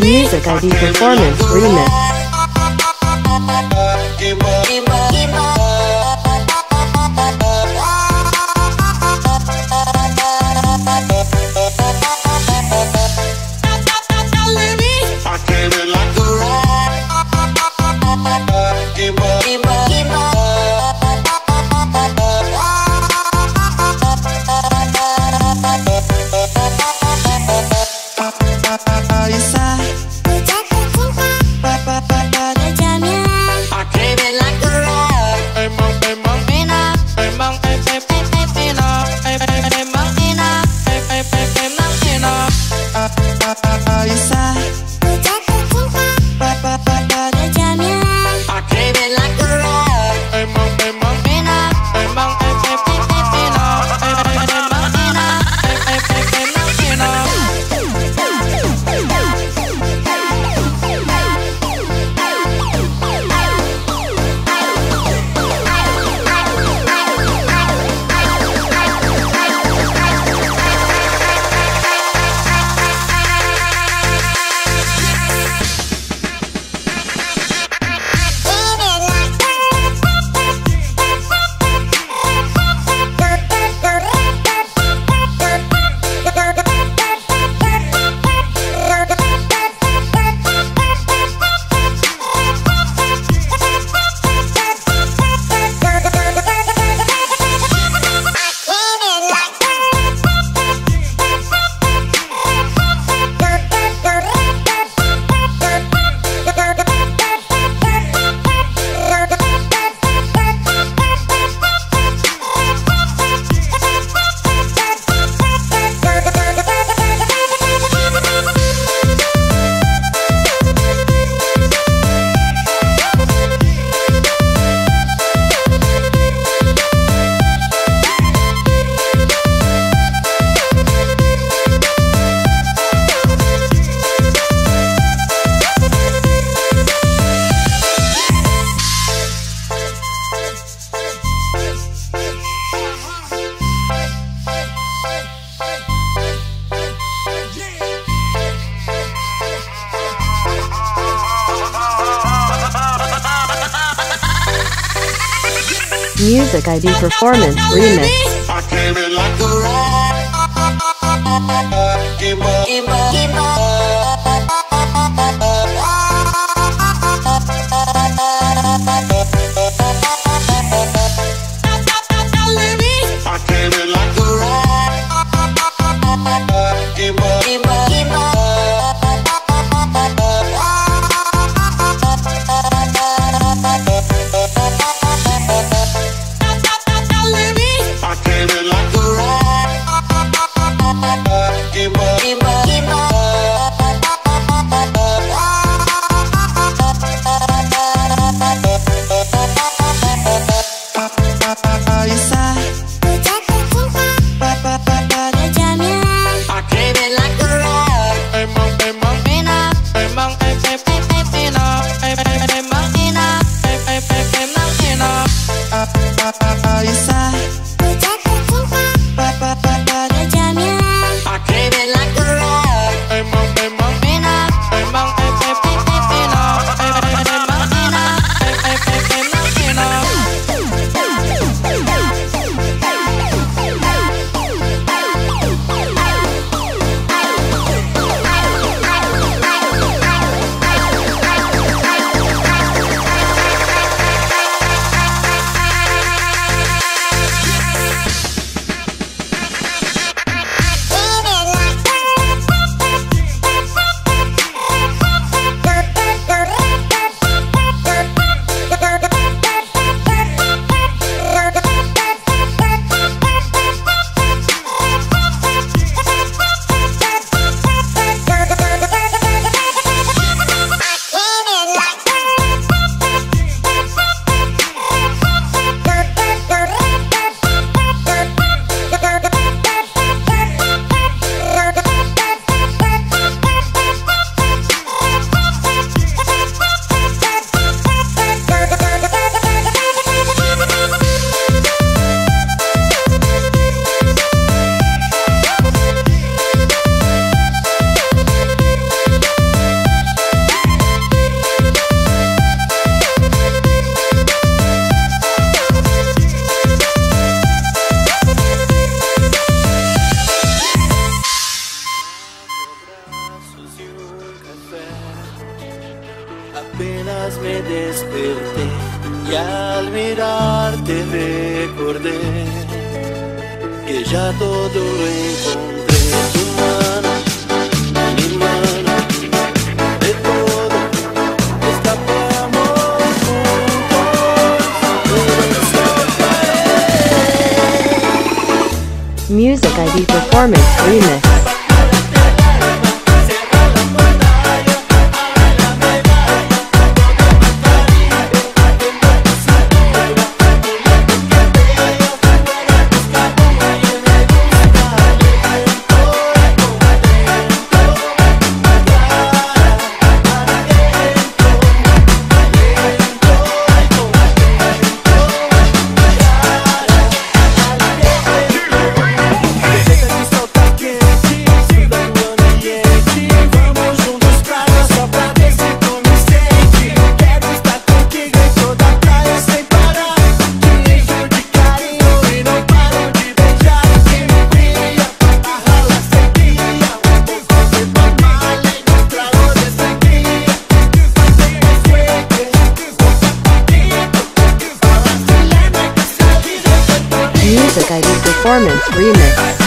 Music ID Performance Remix. Music ID Performance Remix. I came in like a apenas Music ID Performance Remix. Music ID Performance Remix.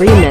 Remix.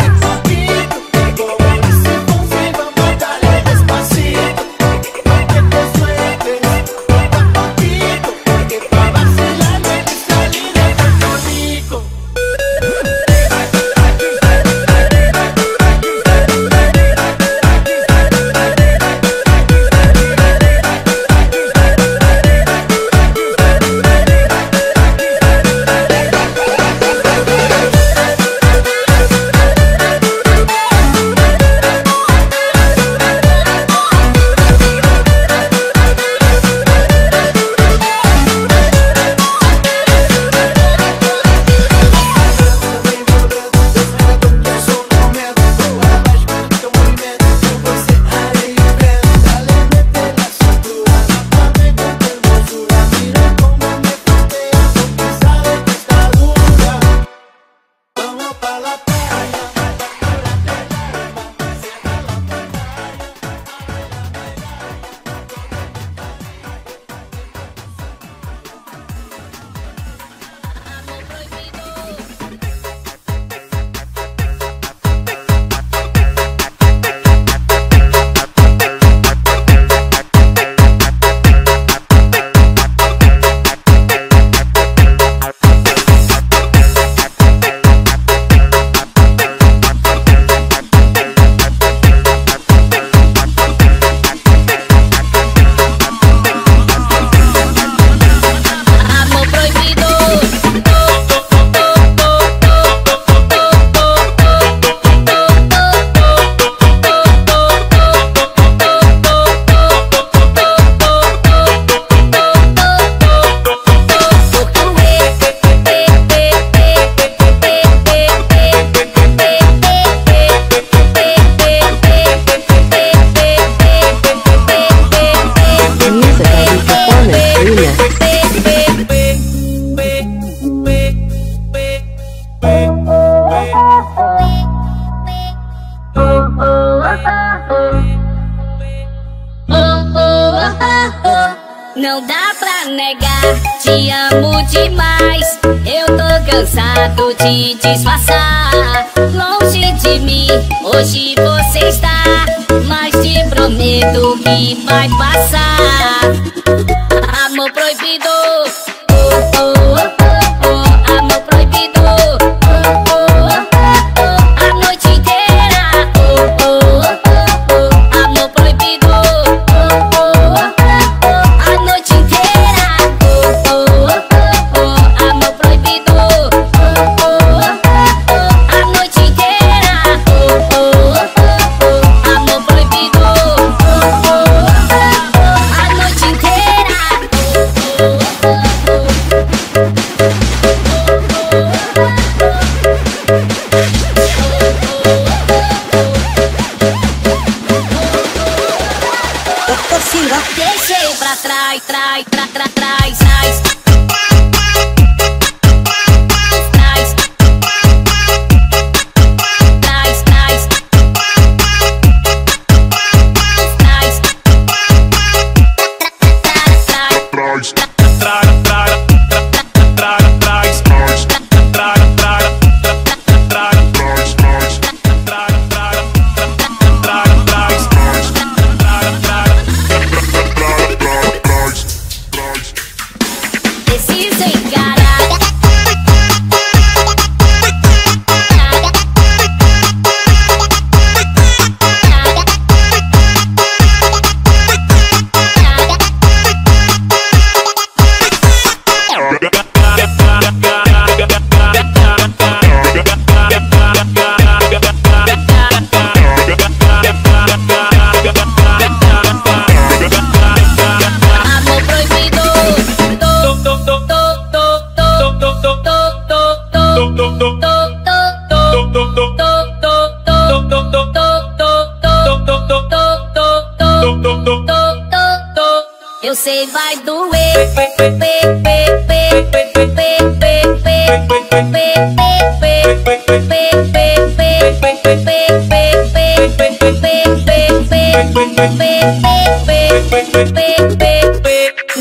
Não dá pra negar, te amo demais. Eu tô cansado de disfarçar. Longe de mim, hoje você está. Mas te prometo que vai passar. Amor proibido. Trás, trás, you so you gotta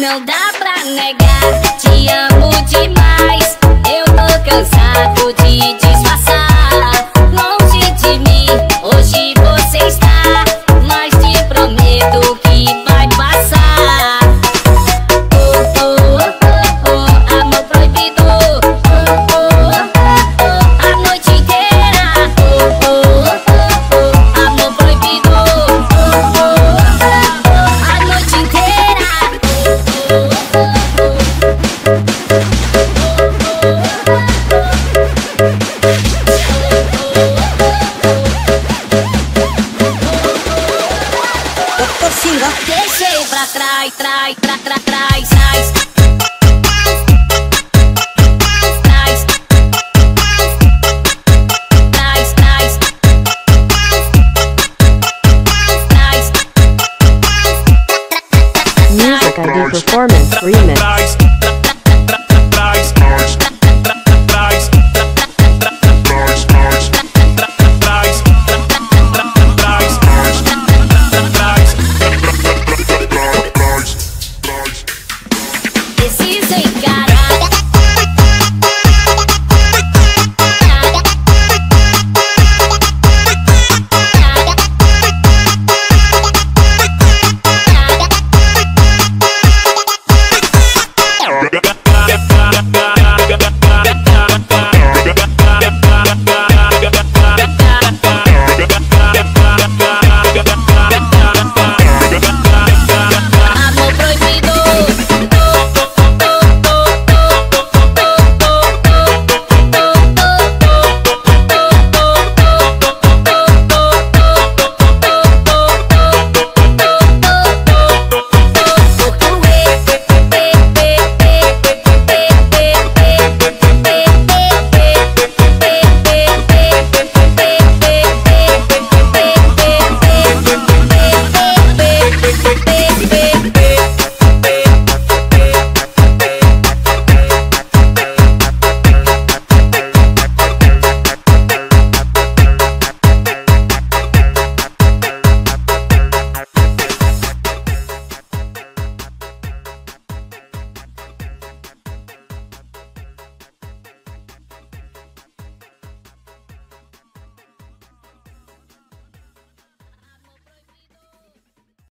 Não dá negar, te amo demais. Eu tô cansado de tra, tra.